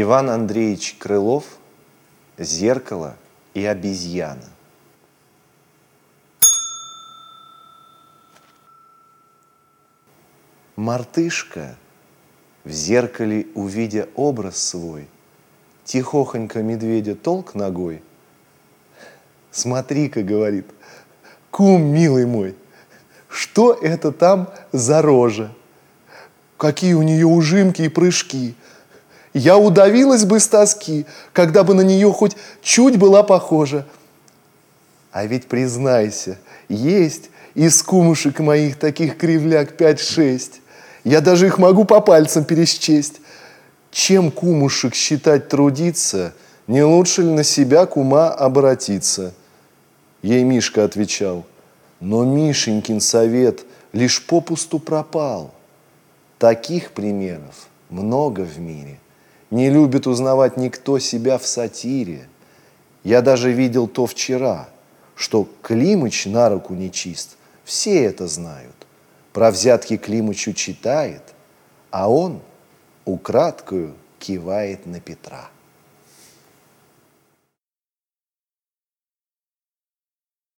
Иван Андреевич Крылов «Зеркало и обезьяна». Мартышка, в зеркале увидя образ свой, Тихохонько медведя толк ногой. Смотри-ка, говорит, кум, милый мой, что это там за рожа? Какие у нее ужимки и прыжки – я удавилась бы с тоски, когда бы на нее хоть чуть была похожа. А ведь признайся, есть из кумушек моих таких кривляк пять-шесть. Я даже их могу по пальцам пересчесть. Чем кумушек считать трудиться, не лучше ли на себя кума обратиться? Ей Мишка отвечал, но Мишенькин совет лишь попусту пропал. Таких примеров много в мире – не любит узнавать никто себя в сатире. Я даже видел то вчера, что Климыч на руку нечист. Все это знают. Про взятки Климычу читает, а он украдкою кивает на Петра.